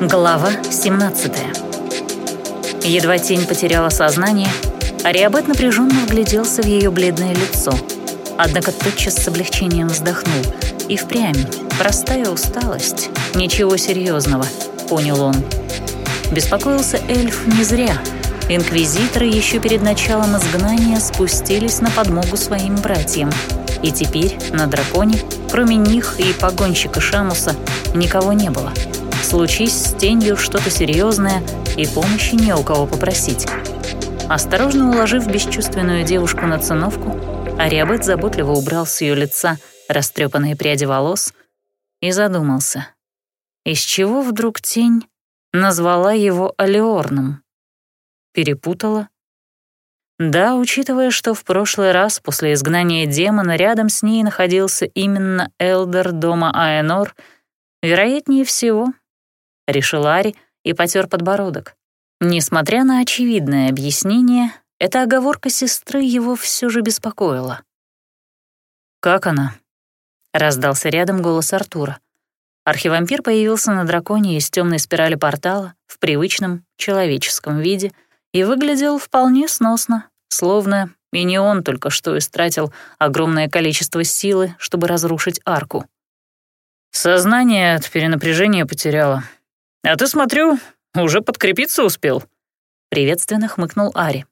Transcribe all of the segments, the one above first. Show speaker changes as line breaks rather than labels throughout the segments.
Глава 17 Едва тень потеряла сознание, Ариабет напряженно вгляделся в ее бледное лицо. Однако тотчас с облегчением вздохнул. И впрямь, простая усталость, ничего серьезного, понял он. Беспокоился эльф не зря. Инквизиторы еще перед началом изгнания спустились на подмогу своим братьям. И теперь на драконе, кроме них и погонщика Шамуса, никого не было. Случись с тенью что-то серьезное, и помощи не у кого попросить. Осторожно уложив бесчувственную девушку на циновку, Ариабет заботливо убрал с ее лица растрепанные пряди волос и задумался. Из чего вдруг тень назвала его Алиорном? Перепутала? Да, учитывая, что в прошлый раз после изгнания демона рядом с ней находился именно Элдер дома Аэнор, вероятнее всего, решил Ари и потер подбородок. Несмотря на очевидное объяснение, эта оговорка сестры его все же беспокоила. «Как она?» — раздался рядом голос Артура. Архивампир появился на драконе из темной спирали портала в привычном человеческом виде и выглядел вполне сносно, словно и не он только что истратил огромное количество силы, чтобы разрушить арку. «Сознание от перенапряжения потеряла», «А ты, смотрю, уже подкрепиться успел?» Приветственно хмыкнул Ари.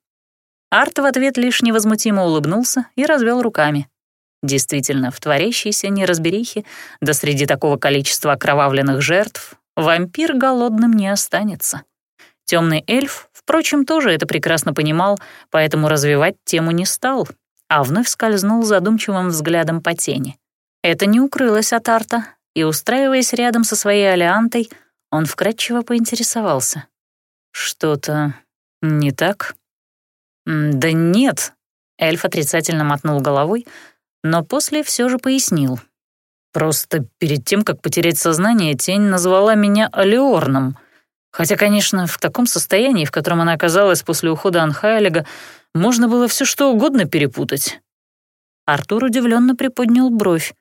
Арт в ответ лишь невозмутимо улыбнулся и развел руками. Действительно, в творящейся неразберихе, да среди такого количества окровавленных жертв, вампир голодным не останется. Темный эльф, впрочем, тоже это прекрасно понимал, поэтому развивать тему не стал, а вновь скользнул задумчивым взглядом по тени. Это не укрылось от Арта, и, устраиваясь рядом со своей алиантой, он вкратчиво поинтересовался. «Что-то не так?» «Да нет», — эльф отрицательно мотнул головой, но после все же пояснил. «Просто перед тем, как потерять сознание, тень назвала меня Алиорном. Хотя, конечно, в таком состоянии, в котором она оказалась после ухода Анхайлига, можно было все что угодно перепутать». Артур удивленно приподнял бровь,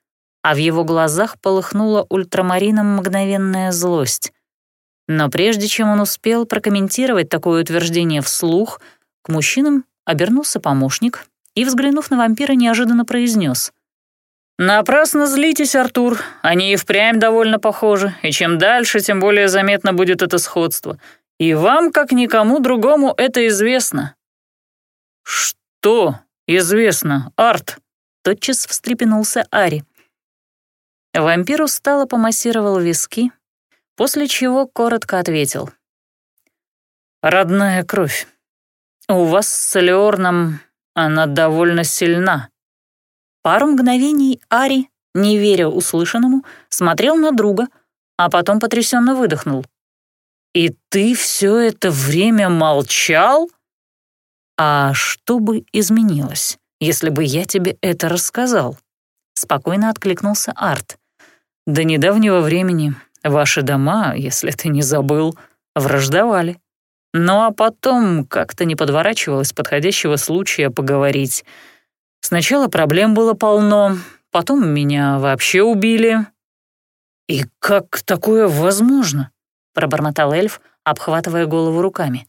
а в его глазах полыхнула ультрамарином мгновенная злость. Но прежде чем он успел прокомментировать такое утверждение вслух, к мужчинам обернулся помощник и, взглянув на вампира, неожиданно произнес. «Напрасно злитесь, Артур. Они и впрямь довольно похожи, и чем дальше, тем более заметно будет это сходство. И вам, как никому другому, это известно». «Что известно, Арт?» — тотчас встрепенулся Ари. Вампир устало помассировал виски, после чего коротко ответил. «Родная кровь. У вас с Леорном она довольно сильна». Пару мгновений Ари, не веря услышанному, смотрел на друга, а потом потрясенно выдохнул. «И ты все это время молчал?» «А что бы изменилось, если бы я тебе это рассказал?» Спокойно откликнулся Арт. «До недавнего времени Ваши дома, если ты не забыл, враждовали. Ну а потом как-то не подворачивалось подходящего случая поговорить. Сначала проблем было полно, потом меня вообще убили. «И как такое возможно?» — пробормотал эльф, обхватывая голову руками.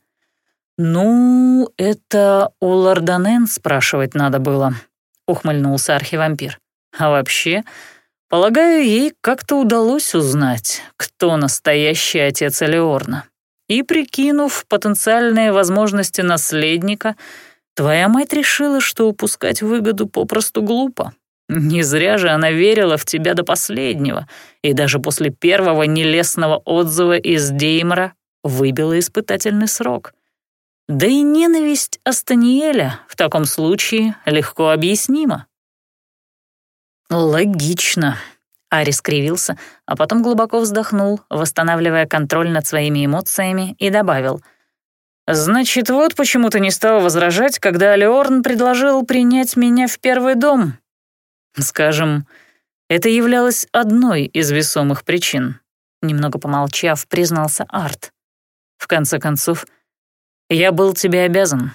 «Ну, это у Лорданен спрашивать надо было», — ухмыльнулся архивампир. «А вообще, Полагаю, ей как-то удалось узнать, кто настоящий отец Элеорна. И прикинув потенциальные возможности наследника, твоя мать решила, что упускать выгоду попросту глупо. Не зря же она верила в тебя до последнего, и даже после первого нелестного отзыва из Деймора выбила испытательный срок. Да и ненависть Астаниэля в таком случае легко объяснима. «Логично», — Ари скривился, а потом глубоко вздохнул, восстанавливая контроль над своими эмоциями, и добавил. «Значит, вот почему ты не стал возражать, когда Леорн предложил принять меня в первый дом. Скажем, это являлось одной из весомых причин», — немного помолчав, признался Арт. «В конце концов, я был тебе обязан,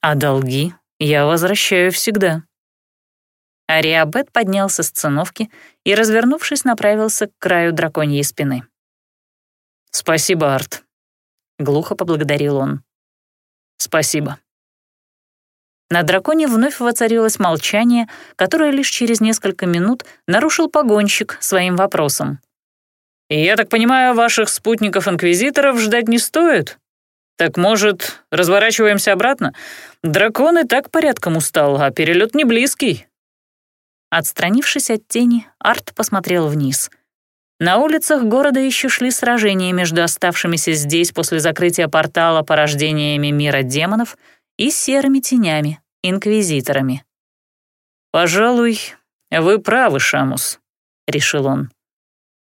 а долги я возвращаю всегда». Ариабет поднялся с циновки и, развернувшись, направился к краю драконьей спины. «Спасибо, Арт», — глухо поблагодарил он. «Спасибо». На драконе вновь воцарилось молчание, которое лишь через несколько минут нарушил погонщик своим вопросом. «Я так понимаю, ваших спутников-инквизиторов ждать не стоит? Так, может, разворачиваемся обратно? Дракон и так порядком устал, а перелет не близкий». Отстранившись от тени, Арт посмотрел вниз. На улицах города еще шли сражения между оставшимися здесь после закрытия портала порождениями мира демонов и серыми тенями, инквизиторами. «Пожалуй, вы правы, Шамус», — решил он.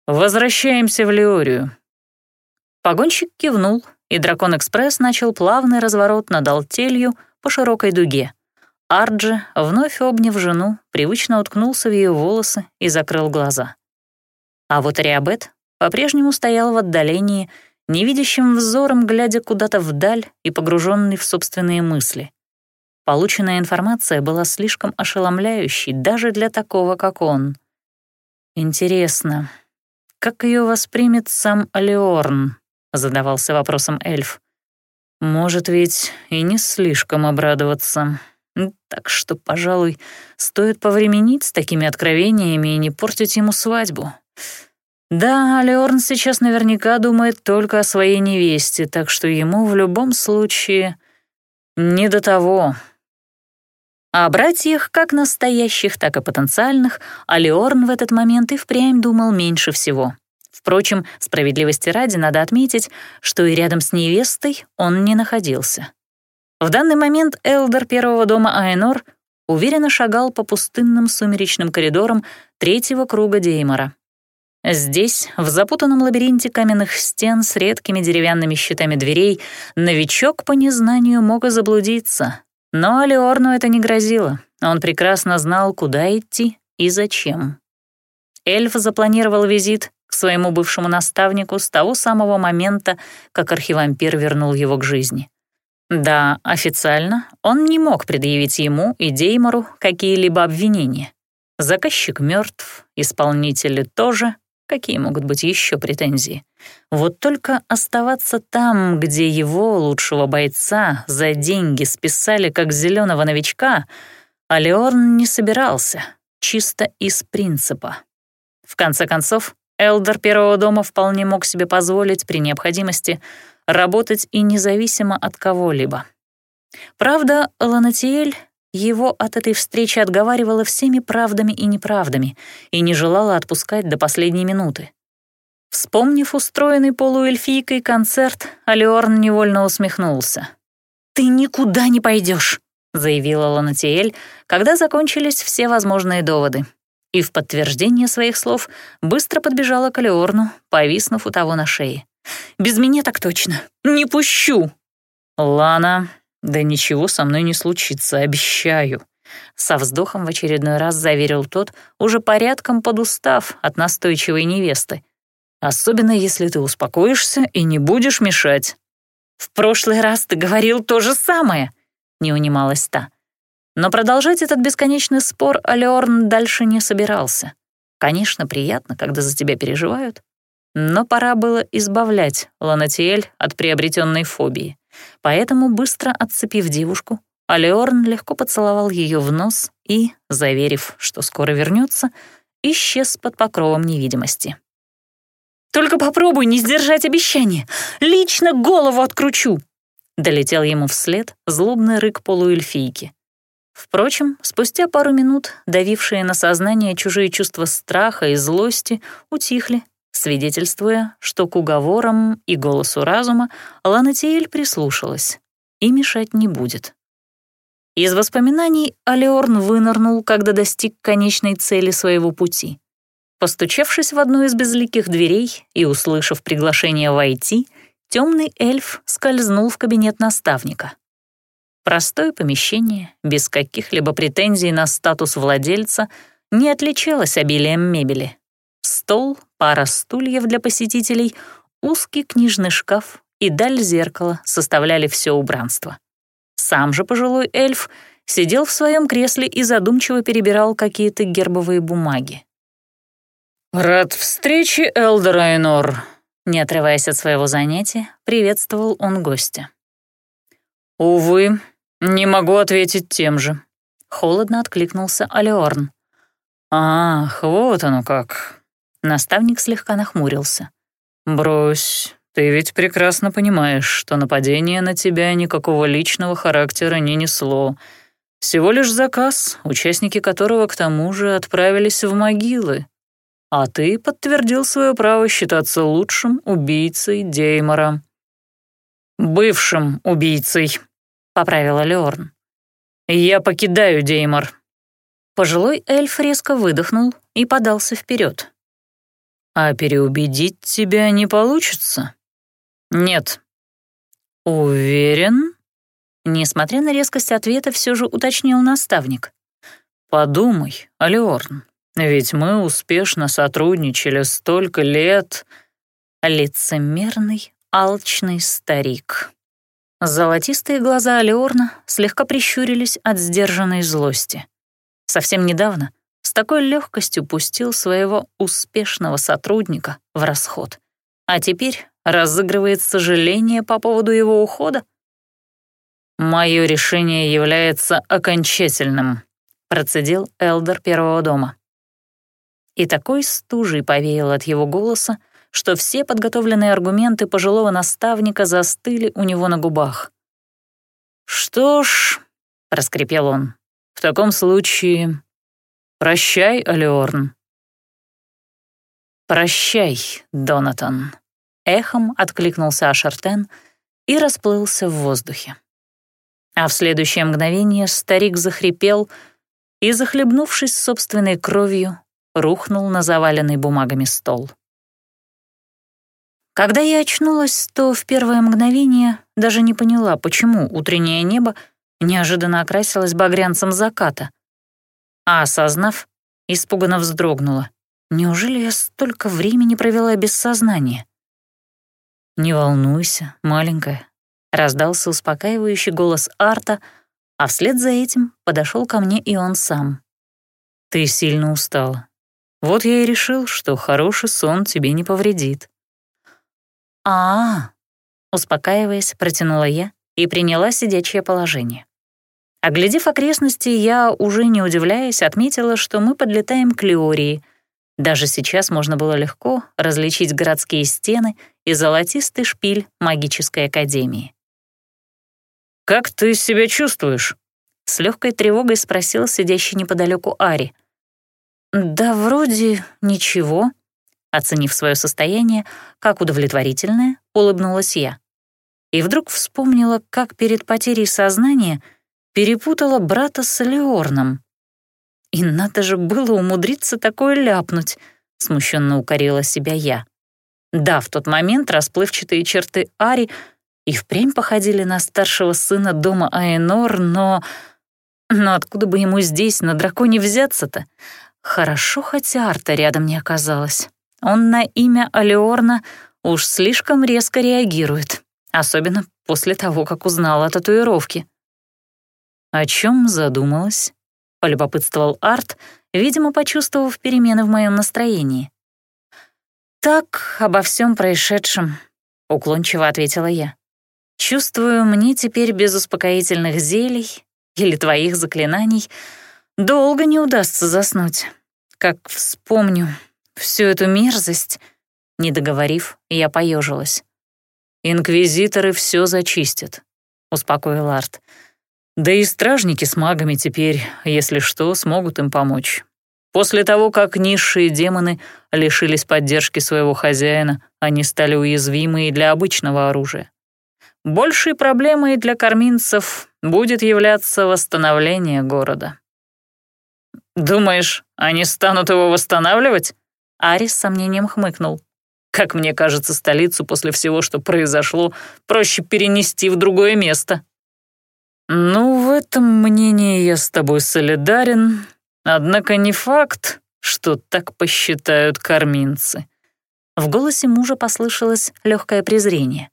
«Возвращаемся в Леорию». Погонщик кивнул, и Дракон-экспресс начал плавный разворот над Алтелью по широкой дуге. Арджи, вновь обняв жену, привычно уткнулся в ее волосы и закрыл глаза. А вот Риабет по-прежнему стоял в отдалении, невидящим взором глядя куда-то вдаль и погруженный в собственные мысли. Полученная информация была слишком ошеломляющей даже для такого, как он. Интересно, как ее воспримет сам Алиорн? задавался вопросом эльф. Может ведь и не слишком обрадоваться. Так что, пожалуй, стоит повременить с такими откровениями и не портить ему свадьбу. Да, Леорн сейчас наверняка думает только о своей невесте, так что ему в любом случае не до того. О братьях, как настоящих, так и потенциальных, Алиорн в этот момент и впрямь думал меньше всего. Впрочем, справедливости ради надо отметить, что и рядом с невестой он не находился. В данный момент Элдер первого дома Айнор уверенно шагал по пустынным сумеречным коридорам третьего круга Деймора. Здесь, в запутанном лабиринте каменных стен с редкими деревянными щитами дверей, новичок по незнанию мог и заблудиться. Но Алиорну это не грозило. Он прекрасно знал, куда идти и зачем. Эльф запланировал визит к своему бывшему наставнику с того самого момента, как архивампир вернул его к жизни. Да, официально он не мог предъявить ему и Деймору какие-либо обвинения. Заказчик мертв, исполнители тоже. Какие могут быть еще претензии? Вот только оставаться там, где его, лучшего бойца, за деньги списали как зеленого новичка, Алеорн не собирался, чисто из принципа. В конце концов, Элдер Первого дома вполне мог себе позволить при необходимости работать и независимо от кого-либо. Правда, Ланатиэль его от этой встречи отговаривала всеми правдами и неправдами и не желала отпускать до последней минуты. Вспомнив устроенный полуэльфийкой концерт, Алиорн невольно усмехнулся. «Ты никуда не пойдешь, заявила Ланатиэль, когда закончились все возможные доводы. И в подтверждение своих слов быстро подбежала к Алиорну, повиснув у того на шее. Без меня так точно. Не пущу!» «Лана, да ничего со мной не случится, обещаю», со вздохом в очередной раз заверил тот, уже порядком подустав от настойчивой невесты. «Особенно если ты успокоишься и не будешь мешать». «В прошлый раз ты говорил то же самое», — не унималась та. Но продолжать этот бесконечный спор Алеорн дальше не собирался. Конечно, приятно, когда за тебя переживают, но пора было избавлять Ланатиэль от приобретенной фобии. Поэтому, быстро отцепив девушку, Алеорн легко поцеловал ее в нос и, заверив, что скоро вернется, исчез под покровом невидимости. «Только попробуй не сдержать обещание! Лично голову откручу!» Долетел ему вслед злобный рык полуэльфийки. Впрочем, спустя пару минут давившие на сознание чужие чувства страха и злости утихли свидетельствуя, что к уговорам и голосу разума Ланатиэль прислушалась и мешать не будет. Из воспоминаний Алеорн вынырнул, когда достиг конечной цели своего пути. Постучавшись в одну из безликих дверей и услышав приглашение войти, темный эльф скользнул в кабинет наставника. Простое помещение, без каких-либо претензий на статус владельца, не отличалось обилием мебели. Стол, пара стульев для посетителей, узкий книжный шкаф и даль зеркала составляли все убранство. Сам же пожилой эльф сидел в своем кресле и задумчиво перебирал какие-то гербовые бумаги. «Рад встрече, Элдер Айнор. Не отрываясь от своего занятия, приветствовал он гостя. «Увы, не могу ответить тем же», — холодно откликнулся Алиорн. «Ах, вот оно как». Наставник слегка нахмурился. «Брось, ты ведь прекрасно понимаешь, что нападение на тебя никакого личного характера не несло. Всего лишь заказ, участники которого к тому же отправились в могилы. А ты подтвердил свое право считаться лучшим убийцей Деймора». «Бывшим убийцей», — поправила Леорн. «Я покидаю Деймор». Пожилой эльф резко выдохнул и подался вперед. «А переубедить тебя не получится?» «Нет». «Уверен?» Несмотря на резкость ответа, все же уточнил наставник. «Подумай, Алиорн, ведь мы успешно сотрудничали столько лет. Лицемерный, алчный старик». Золотистые глаза Алиорна слегка прищурились от сдержанной злости. Совсем недавно такой легкостью пустил своего успешного сотрудника в расход. А теперь разыгрывает сожаление по поводу его ухода? «Мое решение является окончательным», — процедил Элдер Первого дома. И такой стужей повеял от его голоса, что все подготовленные аргументы пожилого наставника застыли у него на губах. «Что ж», — проскрипел он, — «в таком случае прощай, Алиорн». «Прощай, Донатан», — эхом откликнулся Ашартен и расплылся в воздухе. А в следующее мгновение старик захрипел и, захлебнувшись собственной кровью, рухнул на заваленный бумагами стол. Когда я очнулась, то в первое мгновение даже не поняла, почему утреннее небо неожиданно окрасилось багрянцем заката. А осознав, испуганно вздрогнула. Неужели я столько времени провела без сознания? «Не волнуйся, маленькая», — раздался успокаивающий голос Арта, а вслед за этим подошел ко мне и он сам. «Ты сильно устала. Вот я и решил, что хороший сон тебе не повредит» а, Успокаиваясь, протянула я и приняла сидячее положение. Оглядев окрестности, я, уже не удивляясь, отметила, что мы подлетаем к Леории. Даже сейчас можно было легко различить городские стены и золотистый шпиль магической академии. «Как ты себя чувствуешь?» — с легкой тревогой спросил сидящий неподалеку Ари. «Да вроде ничего», Оценив свое состояние как удовлетворительное, улыбнулась я. И вдруг вспомнила, как перед потерей сознания перепутала брата с Леорном. И надо же было умудриться такое ляпнуть, смущенно укорила себя я. Да, в тот момент расплывчатые черты Ари и впрямь походили на старшего сына дома Аэнор, но... Но откуда бы ему здесь, на драконе, взяться-то? Хорошо, хотя Арта рядом не оказалась. Он на имя Алиорна уж слишком резко реагирует, особенно после того, как узнал о татуировке. «О чем задумалась?» — полюбопытствовал Арт, видимо, почувствовав перемены в моем настроении. «Так, обо всем происшедшем», — уклончиво ответила я. «Чувствую, мне теперь без успокоительных зелий или твоих заклинаний долго не удастся заснуть. Как вспомню, всю эту мерзость...» Не договорив, я поежилась. «Инквизиторы все зачистят», — успокоил Арт. «Да и стражники с магами теперь, если что, смогут им помочь. После того, как низшие демоны лишились поддержки своего хозяина, они стали уязвимы и для обычного оружия. Большей проблемой для корминцев будет являться восстановление города». «Думаешь, они станут его восстанавливать?» Арис с сомнением хмыкнул. «Как мне кажется, столицу после всего, что произошло, проще перенести в другое место». «Ну, в этом мнении я с тобой солидарен, однако не факт, что так посчитают корминцы». В голосе мужа послышалось легкое презрение.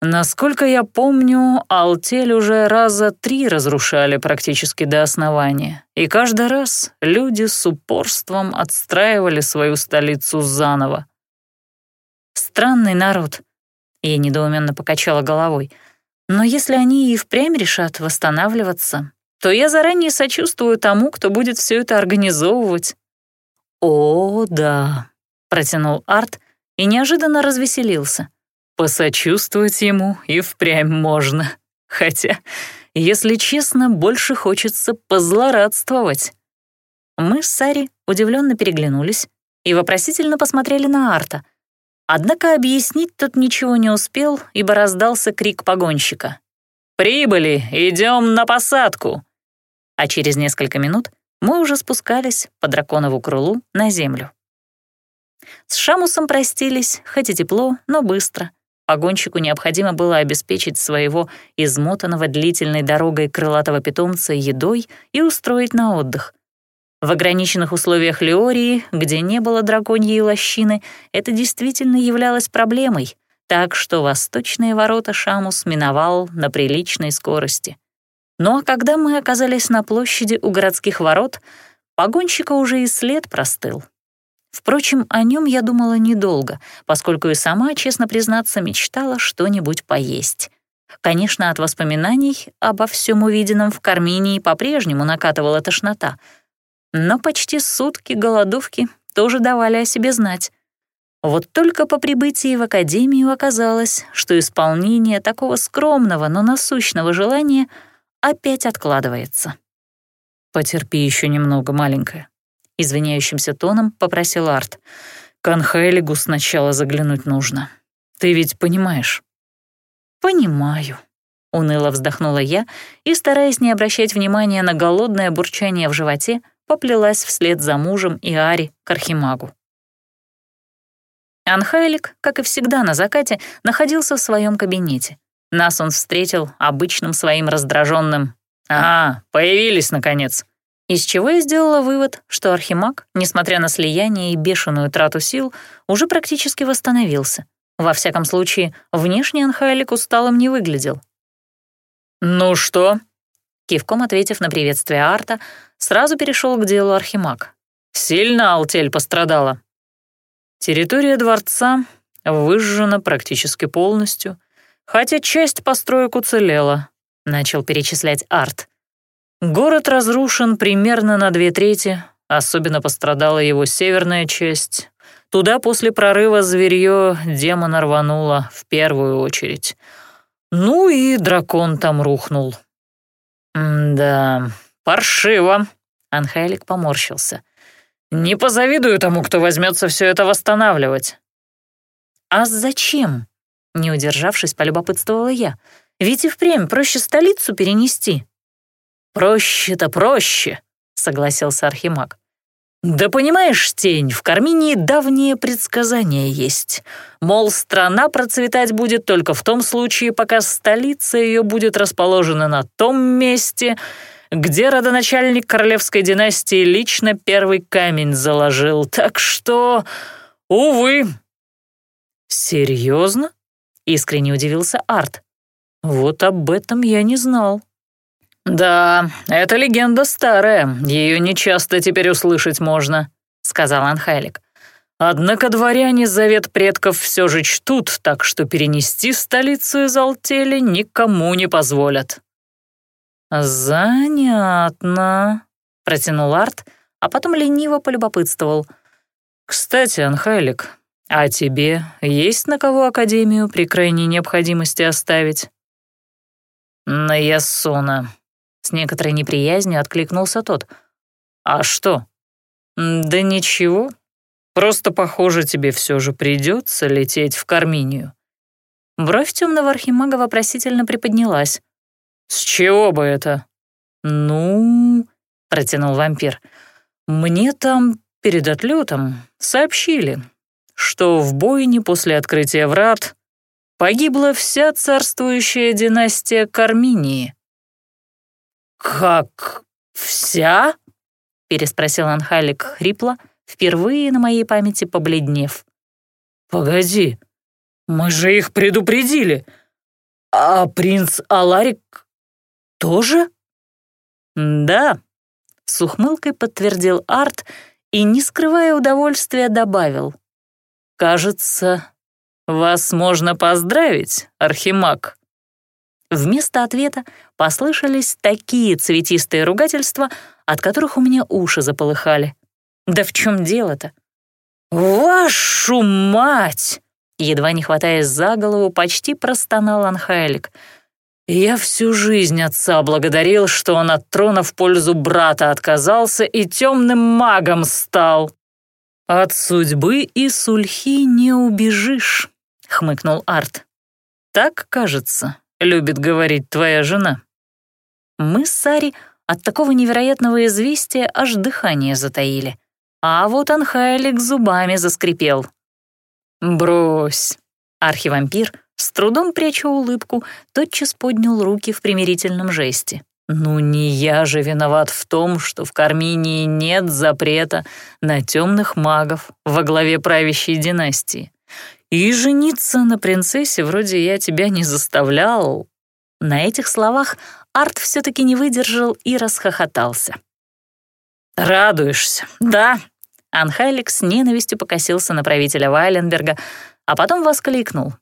Насколько я помню, Алтель уже раза три разрушали практически до основания, и каждый раз люди с упорством отстраивали свою столицу заново. Странный народ. Я недоуменно покачала головой. Но если они и впрямь решат восстанавливаться, то я заранее сочувствую тому, кто будет все это организовывать. «О, да», — протянул Арт и неожиданно развеселился. «Посочувствовать ему и впрямь можно. Хотя, если честно, больше хочется позлорадствовать». Мы с Сари удивленно переглянулись и вопросительно посмотрели на Арта. Однако объяснить тот ничего не успел, ибо раздался крик погонщика. «Прибыли! Идем на посадку!» А через несколько минут мы уже спускались по драконову крылу на землю. С Шамусом простились, хоть и тепло, но быстро. Погонщику необходимо было обеспечить своего измотанного длительной дорогой крылатого питомца едой и устроить на отдых. В ограниченных условиях Леории, где не было драконьей лощины, это действительно являлось проблемой, так что восточные ворота Шамус миновал на приличной скорости. Ну а когда мы оказались на площади у городских ворот, погонщика уже и след простыл. Впрочем, о нем я думала недолго, поскольку и сама, честно признаться, мечтала что-нибудь поесть. Конечно, от воспоминаний обо всем увиденном в Карминии по-прежнему накатывала тошнота, но почти сутки голодовки тоже давали о себе знать. Вот только по прибытии в академию оказалось, что исполнение такого скромного, но насущного желания опять откладывается. «Потерпи еще немного, маленькая», — извиняющимся тоном попросил Арт. «К Анхайлигу сначала заглянуть нужно. Ты ведь понимаешь?» «Понимаю», — уныло вздохнула я и, стараясь не обращать внимания на голодное бурчание в животе, поплелась вслед за мужем и Ари к Архимагу. Анхайлик, как и всегда на закате, находился в своем кабинете. Нас он встретил обычным своим раздраженным «А, появились, наконец!» Из чего я сделала вывод, что Архимаг, несмотря на слияние и бешеную трату сил, уже практически восстановился. Во всяком случае, внешне Анхайлик усталым не выглядел. «Ну что?» Кивком ответив на приветствие Арта, сразу перешел к делу Архимаг. «Сильно Алтель пострадала?» Территория дворца выжжена практически полностью, хотя часть построек уцелела, — начал перечислять Арт. Город разрушен примерно на две трети, особенно пострадала его северная часть. Туда после прорыва зверье демона рвануло в первую очередь. Ну и дракон там рухнул. «Да, паршиво», — Анхайлик поморщился. «Не позавидую тому, кто возьмется все это восстанавливать». «А зачем?» — не удержавшись, полюбопытствовала я. «Ведь и впрямь проще столицу перенести». «Проще-то проще», — согласился Архимаг. «Да понимаешь, Тень, в Карминии давнее предсказание есть. Мол, страна процветать будет только в том случае, пока столица ее будет расположена на том месте, где родоначальник королевской династии лично первый камень заложил. Так что, увы». «Серьезно?» — искренне удивился Арт. «Вот об этом я не знал». «Да, эта легенда старая, ее нечасто теперь услышать можно», — сказал Анхайлик. «Однако дворяне завет предков все же чтут, так что перенести столицу из Алтели никому не позволят». «Занятно», — протянул Арт, а потом лениво полюбопытствовал. «Кстати, Анхайлик, а тебе есть на кого Академию при крайней необходимости оставить?» «На Ясуна», с некоторой неприязнью откликнулся тот. «А что?» «Да ничего. Просто, похоже, тебе все же придется лететь в Карминию». Бровь темного архимага вопросительно приподнялась. «С чего бы это?» «Ну...» — протянул вампир. «Мне там перед отлетом сообщили, что в бойне после открытия врат погибла вся царствующая династия Карминии. «Как вся?» — переспросил Анхалик хрипло, впервые на моей памяти побледнев. «Погоди, мы же их предупредили. А принц Аларик тоже?» «Да», — с ухмылкой подтвердил Арт и, не скрывая удовольствия, добавил. «Кажется, «Вас можно поздравить, Архимаг». Вместо ответа послышались такие цветистые ругательства, от которых у меня уши заполыхали. Да в чем дело-то? «Вашу мать!» Едва не хватаясь за голову, почти простонал Анхайлик. «Я всю жизнь отца благодарил, что он от трона в пользу брата отказался и темным магом стал». «От судьбы и сульхи не убежишь», — хмыкнул Арт. «Так, кажется, любит говорить твоя жена». Мы с Сари от такого невероятного известия аж дыхание затаили. А вот Анхайлик зубами заскрипел. «Брось!» Архивампир, с трудом пряча улыбку, тотчас поднял руки в примирительном жесте. «Ну не я же виноват в том, что в Карминии нет запрета на темных магов во главе правящей династии. И жениться на принцессе вроде я тебя не заставлял». На этих словах Арт все-таки не выдержал и расхохотался. «Радуешься, да?» Анхайлик с ненавистью покосился на правителя Вайленберга, а потом воскликнул.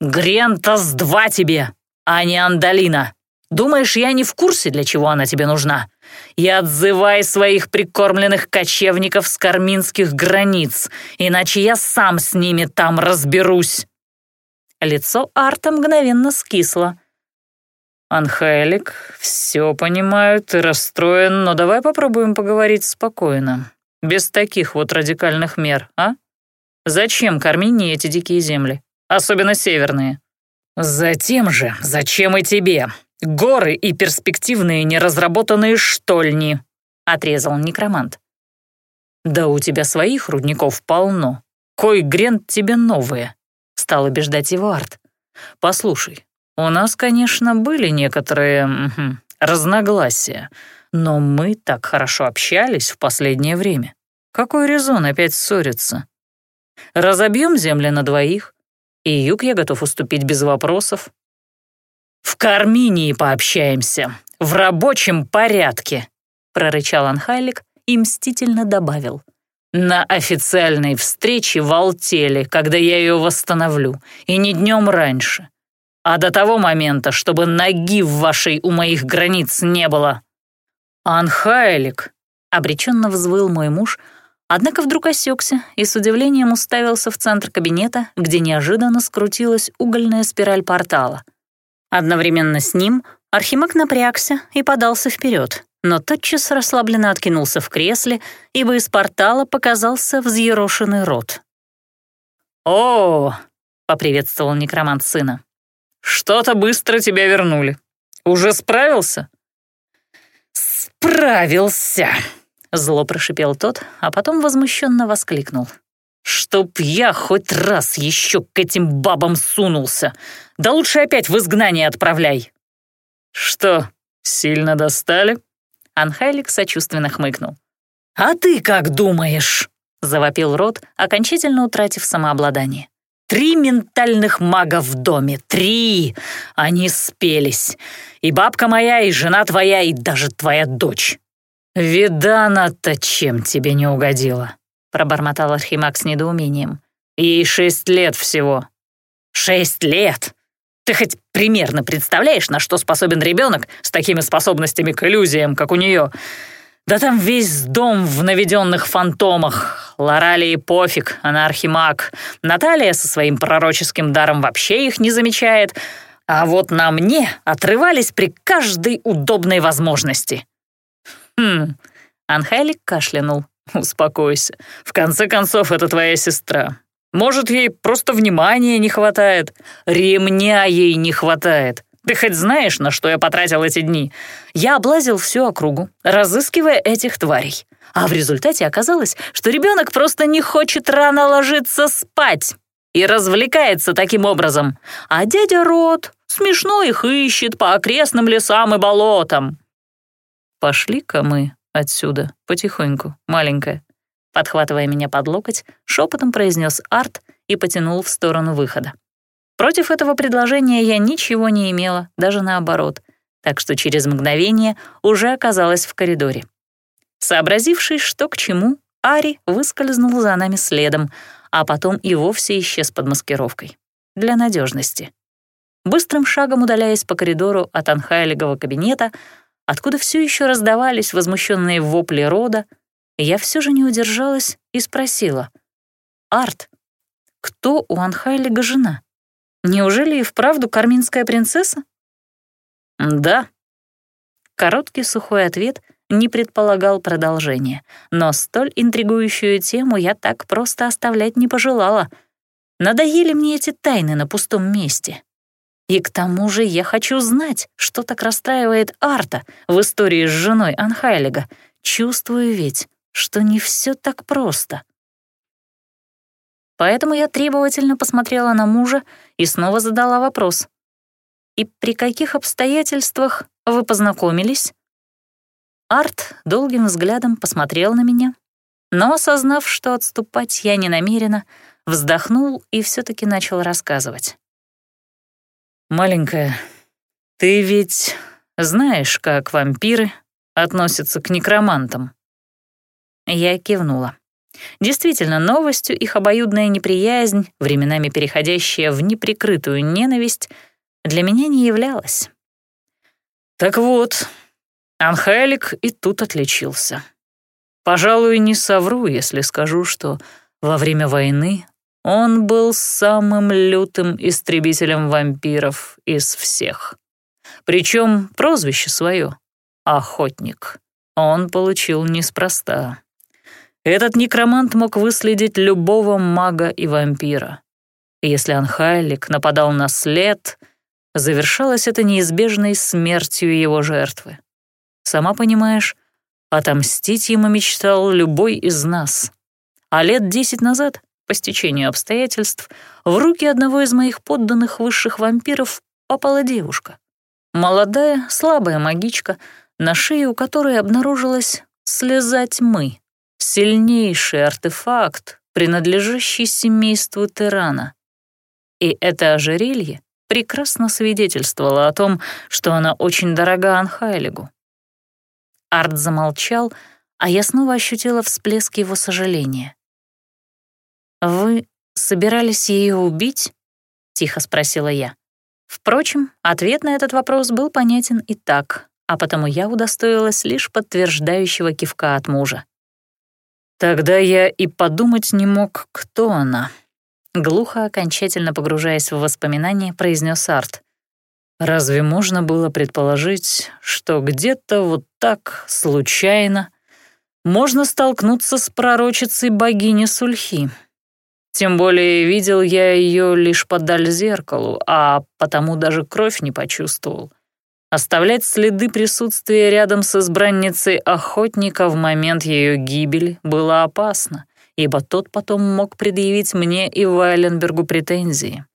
«Грентас-2 тебе, а не Андалина! Думаешь, я не в курсе, для чего она тебе нужна? И отзывай своих прикормленных кочевников с карминских границ, иначе я сам с ними там разберусь!» Лицо Арта мгновенно скисло. «Анхайлик, все понимаю, ты расстроен, но давай попробуем поговорить спокойно, без таких вот радикальных мер, а? Зачем Кармине эти дикие земли, особенно северные?» «Затем же, зачем и тебе? Горы и перспективные неразработанные штольни», — отрезал некромант. «Да у тебя своих рудников полно. Кой грент тебе новые?» — стал убеждать его Арт. «Послушай, у нас, конечно, были некоторые разногласия, но мы так хорошо общались в последнее время. Какой резон опять ссориться? Разобьем земли на двоих, и юг я готов уступить без вопросов. «В Карминии пообщаемся, в рабочем порядке», — прорычал Анхайлик и мстительно добавил. «На официальной встрече в Алтеле, когда я ее восстановлю, и не днем раньше а до того момента, чтобы ноги в вашей у моих границ не было». «Анхайлик», — обреченно взвыл мой муж, однако вдруг осекся и с удивлением уставился в центр кабинета, где неожиданно скрутилась угольная спираль портала. Одновременно с ним Архимаг напрягся и подался вперед, но тотчас расслабленно откинулся в кресле, ибо из портала показался взъерошенный рот. «О!» — поприветствовал некромант сына. Что-то быстро тебя вернули. Уже справился?» «Справился!» — зло прошипел тот, а потом возмущенно воскликнул. «Чтоб я хоть раз еще к этим бабам сунулся! Да лучше опять в изгнание отправляй!» «Что, сильно достали?» Анхайлик сочувственно хмыкнул. «А ты как думаешь?» — завопил Рот, окончательно утратив самообладание. Три ментальных мага в доме. Три! Они спелись. И бабка моя, и жена твоя, и даже твоя дочь. «Видана-то чем тебе не угодила?» — пробормотал Архимаг с недоумением. «Ей шесть лет всего». «Шесть лет? Ты хоть примерно представляешь, на что способен ребенок с такими способностями к иллюзиям, как у нее? Да там весь дом в наведенных фантомах. Лоралии пофиг, она архимаг. Наталья со своим пророческим даром вообще их не замечает. А вот на мне отрывались при каждой удобной возможности. Хм, Анхелик кашлянул. «Успокойся. В конце концов, это твоя сестра. Может, ей просто внимания не хватает. Ремня ей не хватает. Ты хоть знаешь, на что я потратил эти дни? Я облазил всю округу, разыскивая этих тварей. А в результате оказалось, что ребенок просто не хочет рано ложиться спать и развлекается таким образом. А дядя Рот смешно их ищет по окрестным лесам и болотам. «Пошли-ка мы отсюда, потихоньку, маленькая», подхватывая меня под локоть, шепотом произнес Арт и потянул в сторону выхода. Против этого предложения я ничего не имела, даже наоборот, так что через мгновение уже оказалась в коридоре. Сообразившись, что к чему, Ари выскользнул за нами следом, а потом и вовсе исчез под маскировкой. для надежности. Быстрым шагом удаляясь по коридору от Анхайлигового кабинета, откуда все еще раздавались возмущенные вопли рода, я все же не удержалась и спросила. «Арт, кто у Анхайлига жена? Неужели и вправду карминская принцесса?»
«Да».
Короткий сухой ответ не предполагал продолжения, но столь интригующую тему я так просто оставлять не пожелала. Надоели мне эти тайны на пустом месте. И к тому же я хочу знать, что так расстраивает Арта в истории с женой Анхайлига. Чувствую ведь, что не все так просто. Поэтому я требовательно посмотрела на мужа и снова задала вопрос. «И при каких обстоятельствах вы познакомились?» Арт долгим взглядом посмотрел на меня, но, осознав, что отступать я не намерена, вздохнул и все таки начал рассказывать.
«Маленькая, ты ведь знаешь, как вампиры относятся к некромантам?»
Я кивнула. Действительно, новостью их обоюдная неприязнь, временами переходящая в неприкрытую ненависть, для меня не являлась.
«Так вот, Анхайлик и тут отличился. Пожалуй, не совру, если скажу, что во время войны он был самым лютым истребителем вампиров из всех. Причем прозвище свое — «Охотник» — он получил неспроста. Этот некромант мог выследить любого мага и вампира. если Анхайлик нападал на след, завершалось это неизбежной смертью его жертвы. Сама понимаешь, отомстить ему мечтал любой из нас. А лет десять назад по стечению обстоятельств, в руки одного из моих подданных высших вампиров попала девушка. Молодая, слабая магичка, на шее у которой обнаружилась слеза тьмы, сильнейший артефакт, принадлежащий семейству Тирана. И это ожерелье прекрасно свидетельствовало о том, что она очень дорога Анхайлигу. Арт замолчал, а я снова ощутила всплеск его сожаления. «Вы собирались ее убить?» — тихо спросила я. Впрочем, ответ на этот вопрос был понятен и так, а потому я удостоилась лишь подтверждающего кивка от мужа. «Тогда я и подумать не мог, кто она», —
глухо, окончательно погружаясь в воспоминания, произнес Арт.
«Разве можно было предположить, что где-то вот так, случайно, можно столкнуться с пророчицей богини Сульхи?» Тем более видел я ее лишь подаль зеркалу, а потому даже кровь не почувствовал. Оставлять следы присутствия рядом с избранницей охотника в момент ее гибели было опасно, ибо тот потом мог предъявить мне и Вайленбергу претензии.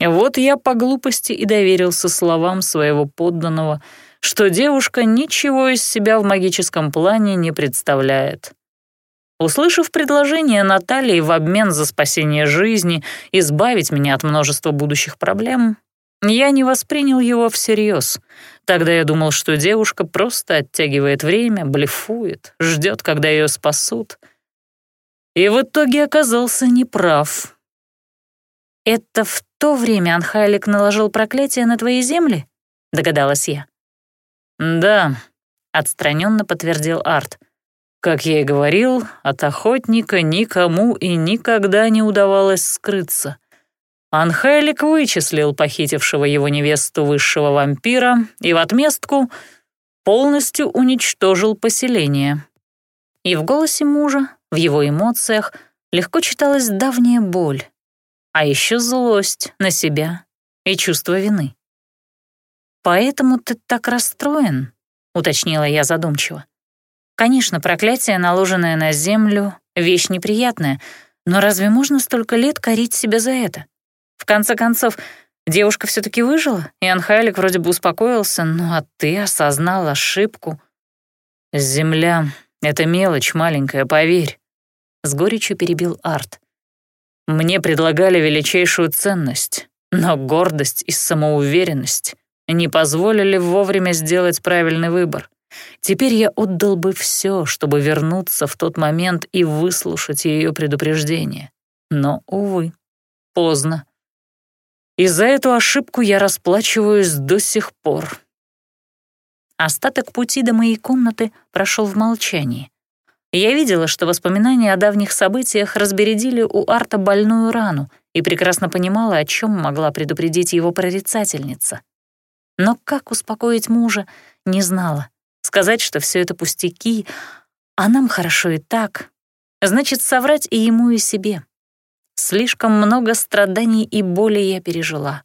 Вот я по глупости и доверился словам своего подданного, что девушка ничего из себя в магическом плане не представляет. Услышав предложение Натальи в обмен за спасение жизни избавить меня от множества будущих проблем, я не воспринял его всерьез. Тогда я думал, что девушка просто оттягивает время, блефует, ждет, когда ее спасут. И в итоге оказался неправ.
«Это в то время Анхайлик наложил проклятие на твои земли?» — догадалась я.
«Да», —
отстраненно подтвердил Арт.
Как я и говорил, от охотника никому и никогда не удавалось скрыться. Анхелик вычислил похитившего его невесту высшего вампира и в отместку полностью уничтожил поселение.
И в голосе мужа, в его эмоциях легко читалась давняя боль, а еще злость на себя и чувство вины. «Поэтому ты так расстроен?» — уточнила я задумчиво. Конечно, проклятие, наложенное на землю, — вещь неприятная, но разве можно столько лет корить себя за это? В конце концов, девушка все таки выжила, и Анхайлик вроде бы успокоился, ну а ты осознал ошибку.
«Земля — это мелочь маленькая, поверь», — с горечью перебил Арт. «Мне предлагали величайшую ценность, но гордость и самоуверенность не позволили вовремя сделать правильный выбор. Теперь я отдал бы все, чтобы вернуться в тот момент и выслушать ее предупреждение. Но, увы, поздно. И за эту ошибку я расплачиваюсь до сих пор.
Остаток пути до моей комнаты прошел в молчании. Я видела, что воспоминания о давних событиях разбередили у Арта больную рану и прекрасно понимала, о чем могла предупредить его прорицательница. Но как успокоить мужа, не знала. Сказать, что все это пустяки, а нам хорошо и так, значит соврать и ему, и себе. Слишком много страданий и боли я пережила.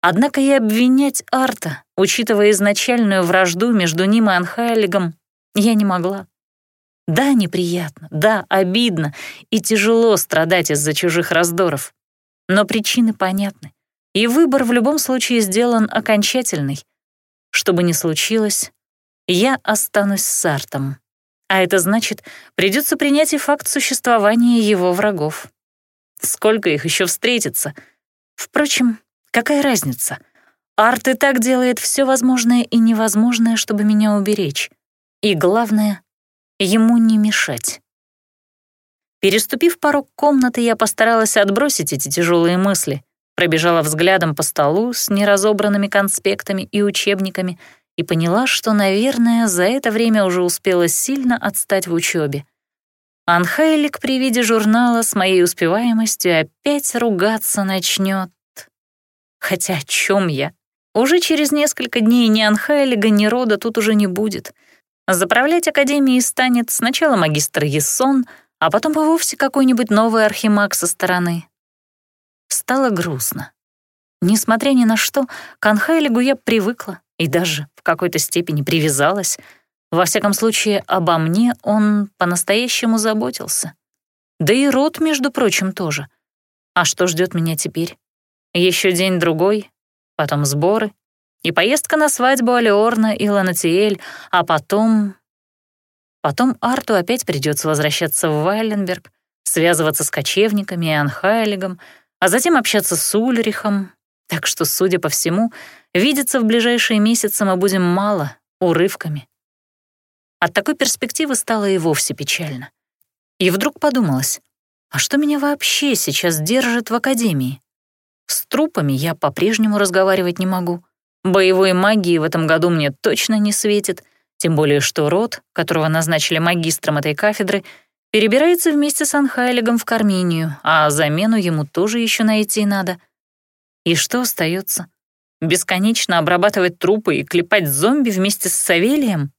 Однако и обвинять Арта, учитывая изначальную вражду между ним и Анхайлигом, я не могла. Да, неприятно, да, обидно и тяжело страдать из-за чужих раздоров. Но причины понятны, и выбор в любом случае сделан окончательный. Что бы ни случилось, я останусь с Артом. А это значит, придется принять и факт существования его врагов. Сколько их еще встретится? Впрочем, Какая разница? Арт и так делает все возможное и невозможное, чтобы меня уберечь. И главное — ему не мешать. Переступив порог комнаты, я постаралась отбросить эти тяжелые мысли, пробежала взглядом по столу с неразобранными конспектами и учебниками и поняла, что, наверное, за это время уже успела сильно отстать в учебе. Анхайлик при виде журнала с моей успеваемостью опять ругаться начнет. Хотя о чем я? Уже через несколько дней ни Анхайлига, ни рода тут уже не будет. Заправлять Академией станет сначала магистр Ессон, а потом вовсе какой-нибудь новый архимаг со стороны. Стало грустно. Несмотря ни на что, к Анхайлигу я привыкла и даже в какой-то степени привязалась. Во всяком случае, обо мне он по-настоящему заботился. Да и род, между прочим, тоже. А что ждет меня теперь? Еще день-другой, потом сборы и поездка на свадьбу Алеорна и Ланатиэль, а потом... Потом Арту опять придется возвращаться в Вайленберг, связываться с кочевниками и Анхайлигом, а затем общаться с Ульрихом. Так что, судя по всему, видеться в ближайшие месяцы мы будем мало, урывками. От такой перспективы стало и вовсе печально. И вдруг подумалось, а что меня вообще сейчас держит в академии? С трупами я по-прежнему разговаривать не могу. Боевой магии в этом году мне точно не светит, тем более что род, которого назначили магистром этой кафедры, перебирается вместе с Анхайлигом в Карминию, а замену ему тоже еще найти надо. И что остается? Бесконечно обрабатывать трупы и клепать зомби вместе с Савелием?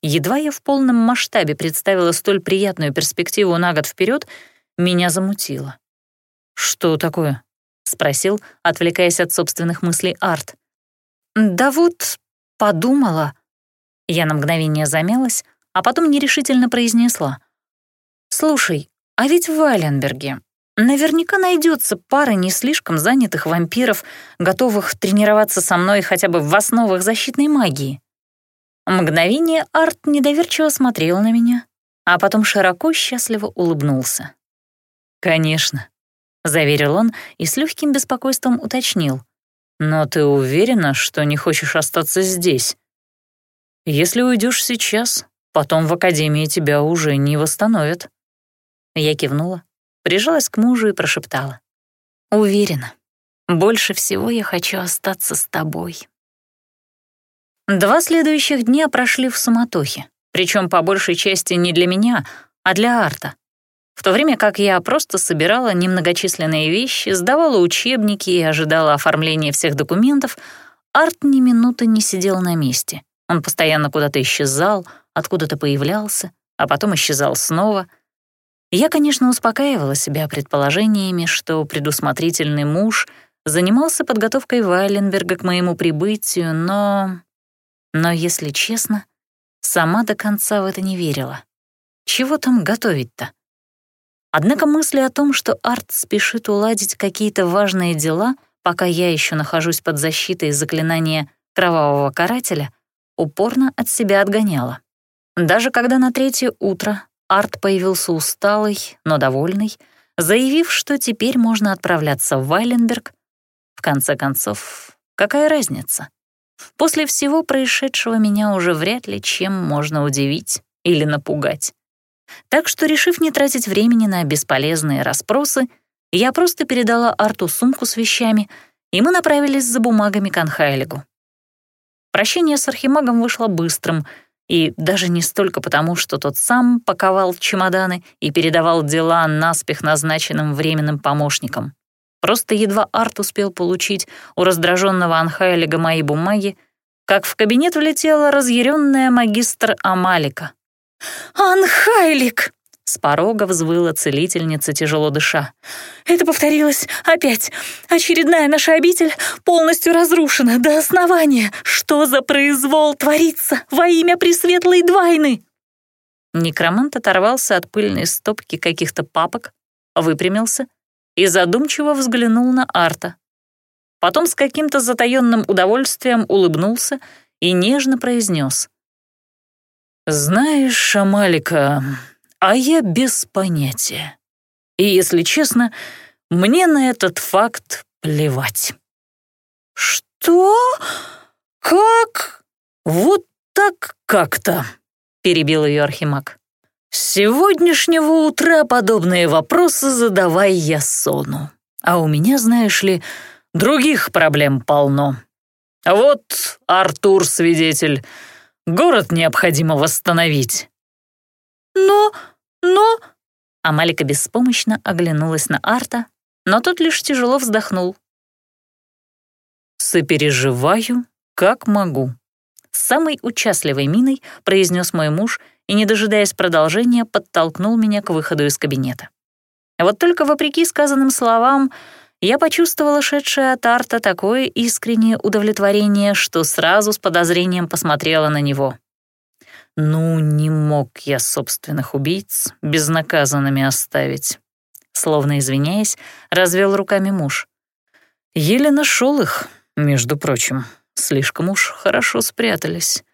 Едва я в полном масштабе представила столь приятную перспективу на год вперед, меня замутило. Что такое? — спросил, отвлекаясь от собственных мыслей Арт. «Да вот, подумала». Я на мгновение замялась, а потом нерешительно произнесла. «Слушай, а ведь в Вайленберге наверняка найдется пара не слишком занятых вампиров, готовых тренироваться со мной хотя бы в основах защитной магии». Мгновение Арт недоверчиво смотрел на меня, а потом широко счастливо улыбнулся. «Конечно, — заверил он и с легким беспокойством уточнил. «Но ты уверена, что не хочешь остаться здесь? Если уйдешь сейчас, потом в академии тебя уже не восстановят». Я кивнула, прижалась к мужу и прошептала. «Уверена. Больше всего я хочу остаться с тобой». Два следующих дня прошли в суматохе, причем по большей части не для меня, а для Арта в то время как я просто собирала немногочисленные вещи, сдавала учебники и ожидала оформления всех документов, Арт ни минуты не сидел на месте. Он постоянно куда-то исчезал, откуда-то появлялся, а потом исчезал снова. Я, конечно, успокаивала себя предположениями, что предусмотрительный муж занимался подготовкой Вайленберга к моему прибытию, но... Но, если честно, сама до конца в это не верила. Чего там готовить-то? Однако мысли о том, что Арт спешит уладить какие-то важные дела, пока я еще нахожусь под защитой заклинания кровавого карателя, упорно от себя отгоняла. Даже когда на третье утро Арт появился усталый, но довольный, заявив, что теперь можно отправляться в Вайленберг, в конце концов, какая разница? После всего происшедшего меня уже вряд ли чем можно удивить или напугать. Так что, решив не тратить времени на бесполезные расспросы, я просто передала Арту сумку с вещами и мы направились за бумагами к Анхайлигу. Прощение с Архимагом вышло быстрым, и даже не столько потому, что тот сам паковал чемоданы и передавал дела наспех назначенным временным помощникам. Просто едва Арт успел получить у раздраженного Анхайлига мои бумаги, как в кабинет влетела разъяренная магистр Амалика.
«Анхайлик!»
С порога взвыла целительница, тяжело дыша.
«Это повторилось опять. Очередная наша обитель полностью разрушена до основания. Что за произвол творится во имя Пресветлой Двайны?»
Некромант оторвался от пыльной стопки каких-то папок, выпрямился и задумчиво взглянул на Арта. Потом с каким-то затаённым удовольствием улыбнулся и нежно произнес. «Знаешь, Шамалика, а я без понятия. И, если честно, мне на этот факт плевать.
«Что? Как?»
«Вот так как-то», — перебил ее Архимаг. «С сегодняшнего утра подобные вопросы задавай я сону. А у меня, знаешь ли, других проблем полно. Вот Артур свидетель. Город необходимо восстановить».
«Но «Но...»
Амалика беспомощно оглянулась на Арта, но тот лишь тяжело вздохнул. «Сопереживаю, как могу», — с самой участливой миной произнес мой муж и, не дожидаясь продолжения, подтолкнул меня к выходу из кабинета. Вот только вопреки сказанным словам, я почувствовала шедшее от Арта такое искреннее удовлетворение, что сразу с подозрением посмотрела на него. Ну, не мог я собственных убийц безнаказанными оставить. Словно извиняясь, развел руками муж. Еле нашел их, между прочим. Слишком уж хорошо спрятались.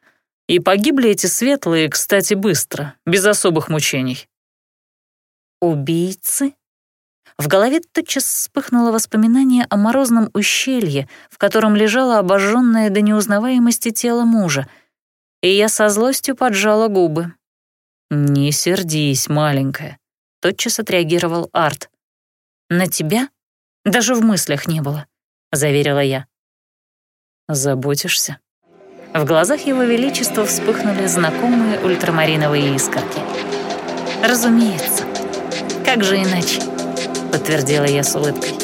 И погибли эти светлые, кстати, быстро, без особых мучений.
«Убийцы?»
В голове тотчас вспыхнуло воспоминание о морозном ущелье, в котором лежало обожженное до неузнаваемости тело мужа — и я со злостью поджала губы. «Не сердись, маленькая», — тотчас отреагировал Арт. «На тебя? Даже в мыслях не было», — заверила я. «Заботишься?» В глазах его величества вспыхнули знакомые ультрамариновые искорки. «Разумеется. Как же иначе?» — подтвердила я с улыбкой.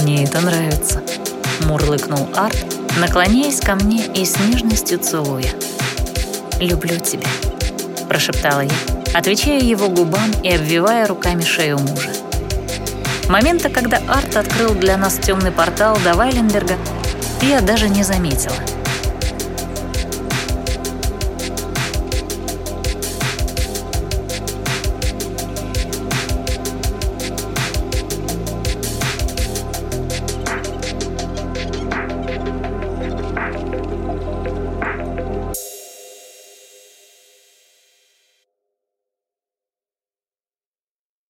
«Мне это нравится», — мурлыкнул Арт, наклоняясь ко мне и с нежностью целуя люблю тебя», — прошептала я, отвечая его губам и обвивая руками шею мужа. Момента, когда Арт открыл для нас темный портал до Вайленберга, я даже не заметила —